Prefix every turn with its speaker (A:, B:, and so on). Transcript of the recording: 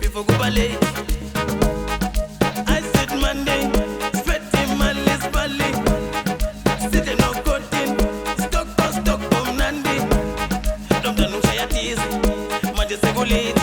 A: before go ballet. I said Monday, my ballet. Sitting on cotton, stuck stuck. Don't man just go late.